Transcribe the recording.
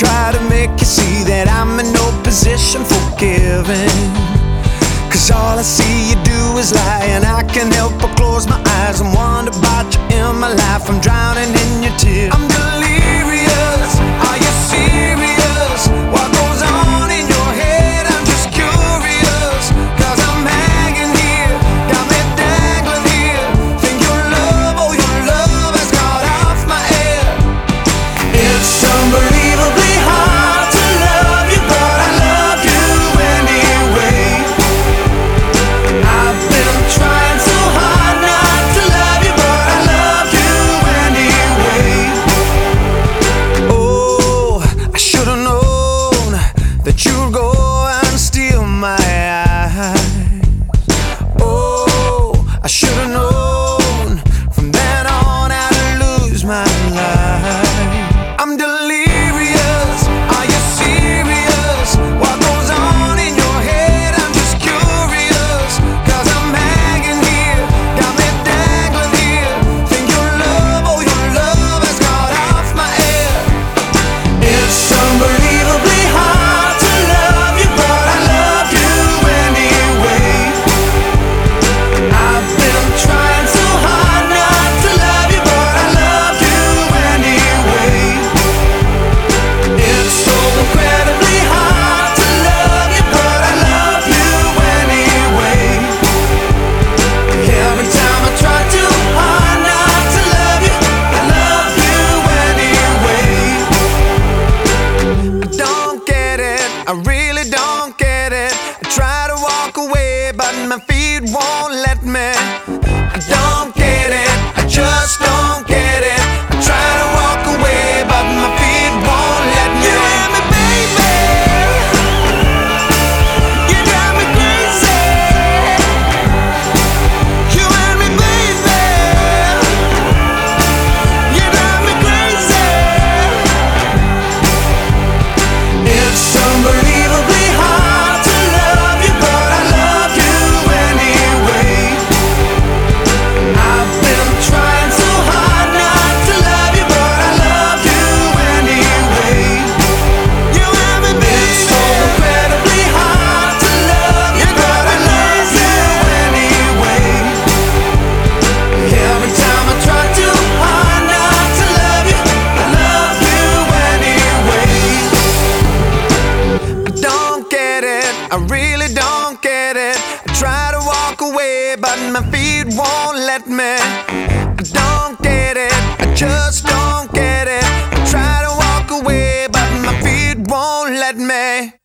try to make you see that I'm in no position for giving. Cause all I see you do is lie, and I can't help but close my eyes and wonder about you in my life. I'm drowning in your tears. Should've known from then on how to lose my life. I really don't get it. I try to walk away, but my feet won't let me. I really don't get it. I try to walk away, but my feet won't let me. I don't get it. I just don't get it. I try to walk away, but my feet won't let me.